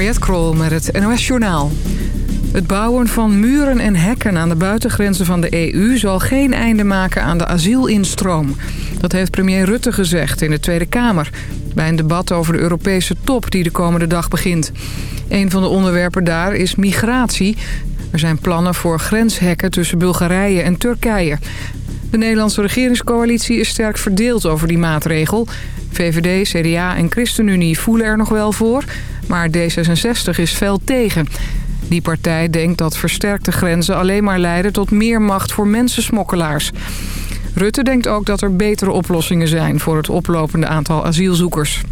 Mariette Krol met het NOS Journaal. Het bouwen van muren en hekken aan de buitengrenzen van de EU... zal geen einde maken aan de asielinstroom. Dat heeft premier Rutte gezegd in de Tweede Kamer... bij een debat over de Europese top die de komende dag begint. Een van de onderwerpen daar is migratie. Er zijn plannen voor grenshekken tussen Bulgarije en Turkije. De Nederlandse regeringscoalitie is sterk verdeeld over die maatregel. VVD, CDA en ChristenUnie voelen er nog wel voor... maar D66 is fel tegen... Die partij denkt dat versterkte grenzen alleen maar leiden tot meer macht voor mensensmokkelaars. Rutte denkt ook dat er betere oplossingen zijn voor het oplopende aantal asielzoekers.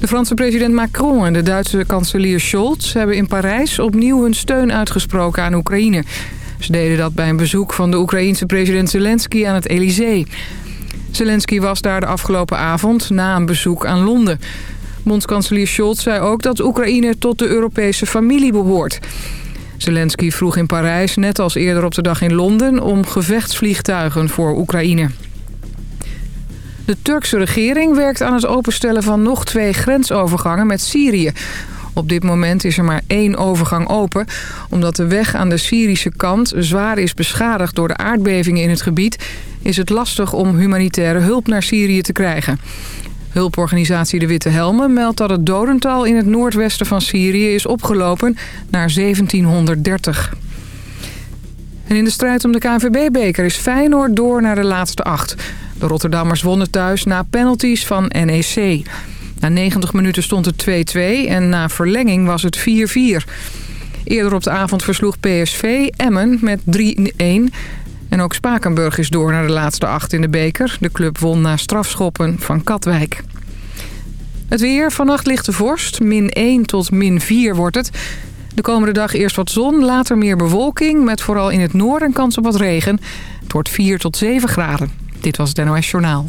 De Franse president Macron en de Duitse kanselier Scholz hebben in Parijs opnieuw hun steun uitgesproken aan Oekraïne. Ze deden dat bij een bezoek van de Oekraïense president Zelensky aan het Elysée. Zelensky was daar de afgelopen avond na een bezoek aan Londen. Bondskanselier Scholz zei ook dat Oekraïne tot de Europese familie behoort. Zelensky vroeg in Parijs, net als eerder op de dag in Londen... om gevechtsvliegtuigen voor Oekraïne. De Turkse regering werkt aan het openstellen van nog twee grensovergangen met Syrië. Op dit moment is er maar één overgang open... omdat de weg aan de Syrische kant zwaar is beschadigd door de aardbevingen in het gebied... is het lastig om humanitaire hulp naar Syrië te krijgen. Hulporganisatie De Witte Helmen meldt dat het dodental in het noordwesten van Syrië is opgelopen naar 1730. En in de strijd om de KNVB-beker is Feyenoord door naar de laatste acht. De Rotterdammers wonnen thuis na penalties van NEC. Na 90 minuten stond het 2-2 en na verlenging was het 4-4. Eerder op de avond versloeg PSV Emmen met 3-1... En ook Spakenburg is door naar de laatste acht in de beker. De club won na strafschoppen van Katwijk. Het weer, vannacht ligt de vorst. Min 1 tot min 4 wordt het. De komende dag eerst wat zon, later meer bewolking... met vooral in het noorden kans op wat regen. Het wordt 4 tot 7 graden. Dit was het NOS Journaal.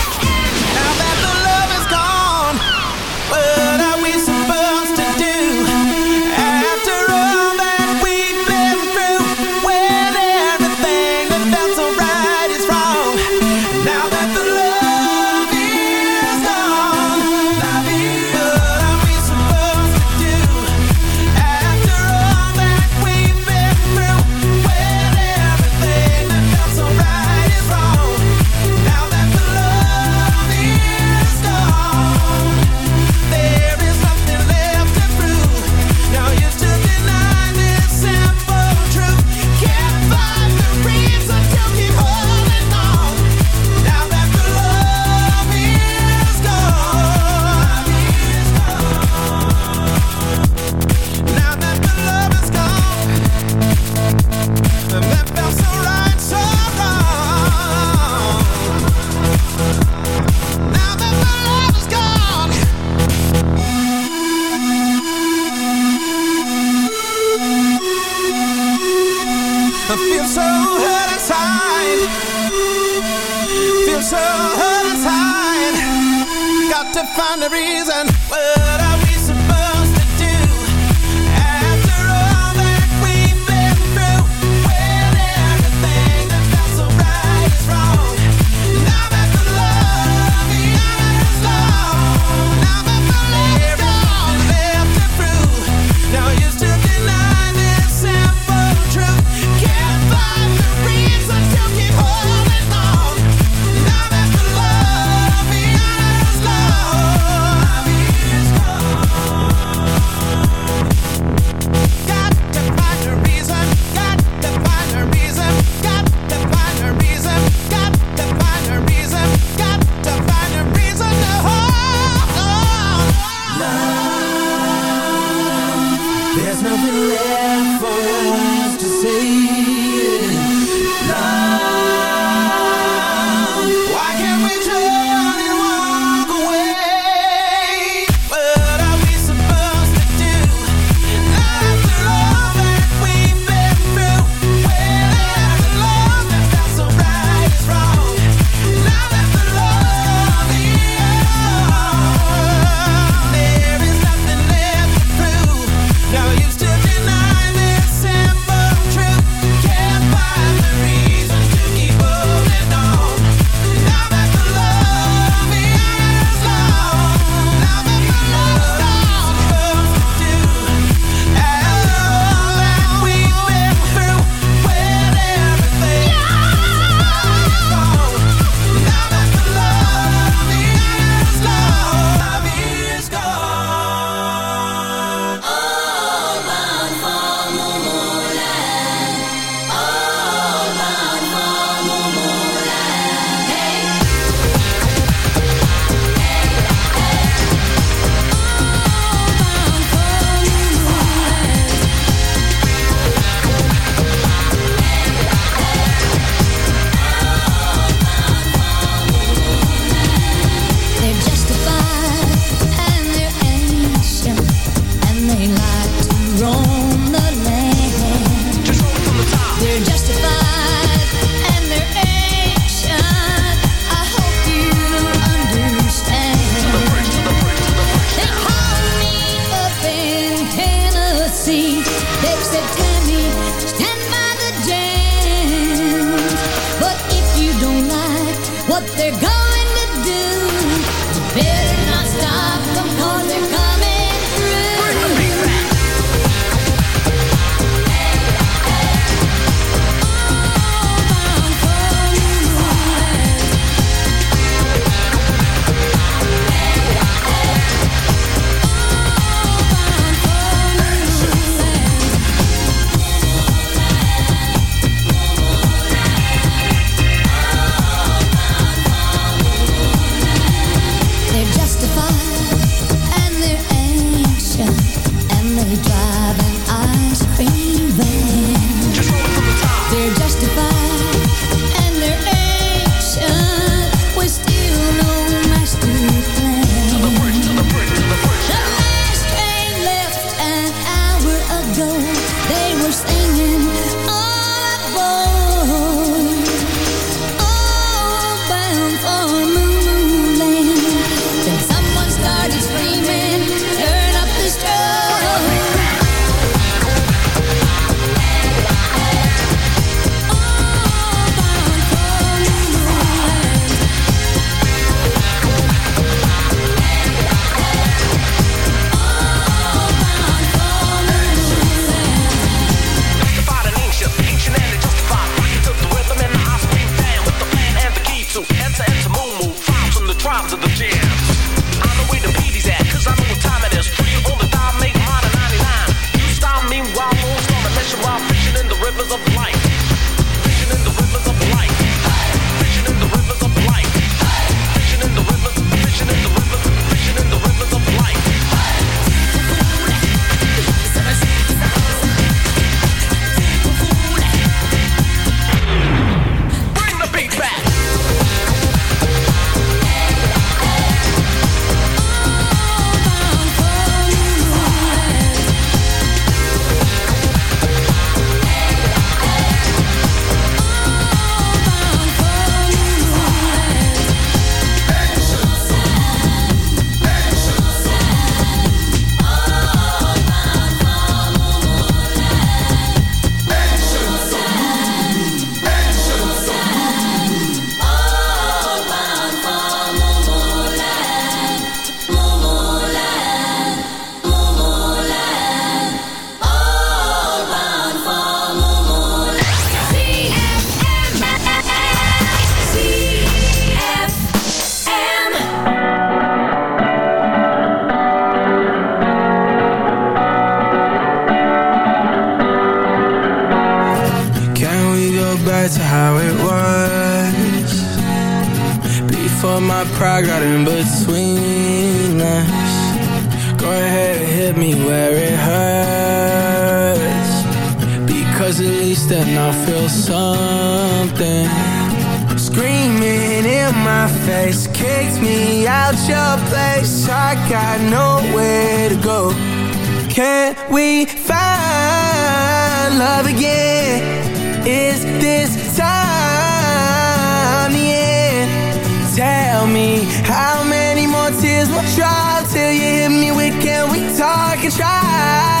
Can we find love again? Is this time the end? Tell me how many more tears will try till you hit me with can we talk and try?